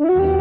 Mm-hmm.